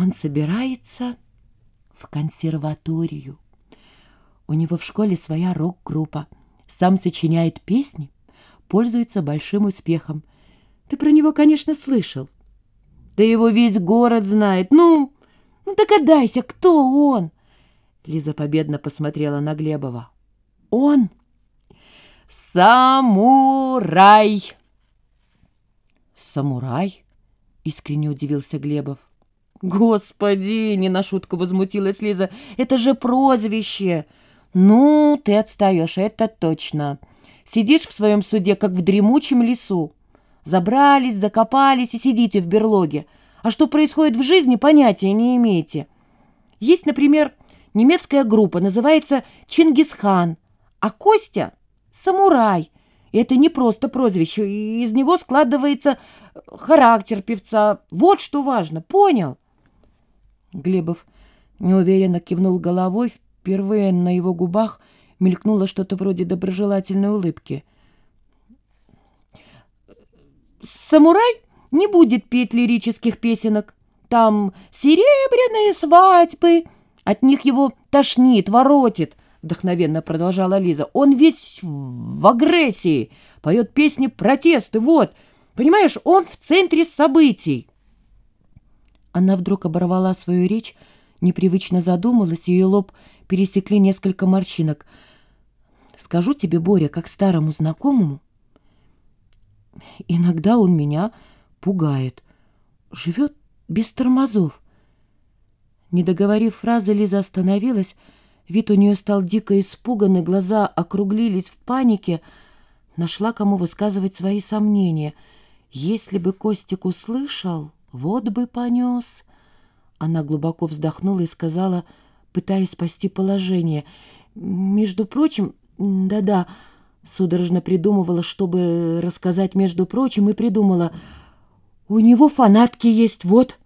Он собирается в консерваторию. У него в школе своя рок-группа. Сам сочиняет песни, пользуется большим успехом. Ты про него, конечно, слышал. Да его весь город знает. Ну, ну догадайся, кто он? Лиза победно посмотрела на Глебова. Он самурай. Самурай? Искренне удивился Глебов. Господи, не на шутку возмутилась Лиза. Это же прозвище. Ну, ты отстаешь, это точно. Сидишь в своем суде, как в дремучем лесу. Забрались, закопались и сидите в берлоге. А что происходит в жизни, понятия не имеете. Есть, например, немецкая группа, называется «Чингисхан», а Костя — «Самурай». И это не просто прозвище, из него складывается характер певца. Вот что важно, понял? Глебов неуверенно кивнул головой, впервые на его губах мелькнуло что-то вроде доброжелательной улыбки. «Самурай не будет петь лирических песенок. Там серебряные свадьбы. От них его тошнит, воротит», — вдохновенно продолжала Лиза. «Он весь в агрессии, поет песни протесты. Вот, понимаешь, он в центре событий». Она вдруг оборвала свою речь, непривычно задумалась, ее лоб пересекли несколько морщинок. «Скажу тебе, Боря, как старому знакомому, иногда он меня пугает, живет без тормозов». Не договорив фразы, Лиза остановилась, вид у нее стал дико испуганный, глаза округлились в панике, нашла кому высказывать свои сомнения. Если бы Костик услышал... Вот бы понес. Она глубоко вздохнула и сказала, пытаясь спасти положение. Между прочим, да-да, судорожно придумывала, чтобы рассказать между прочим, и придумала. У него фанатки есть, вот.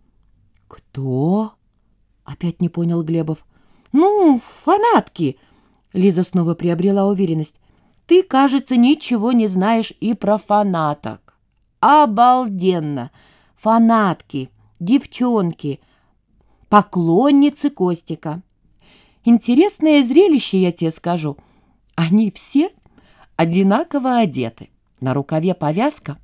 Кто? Опять не понял Глебов. Ну, фанатки. Лиза снова приобрела уверенность. Ты, кажется, ничего не знаешь и про фанаток. Обалденно! Фанатки, девчонки, поклонницы Костика. Интересное зрелище, я тебе скажу. Они все одинаково одеты. На рукаве повязка,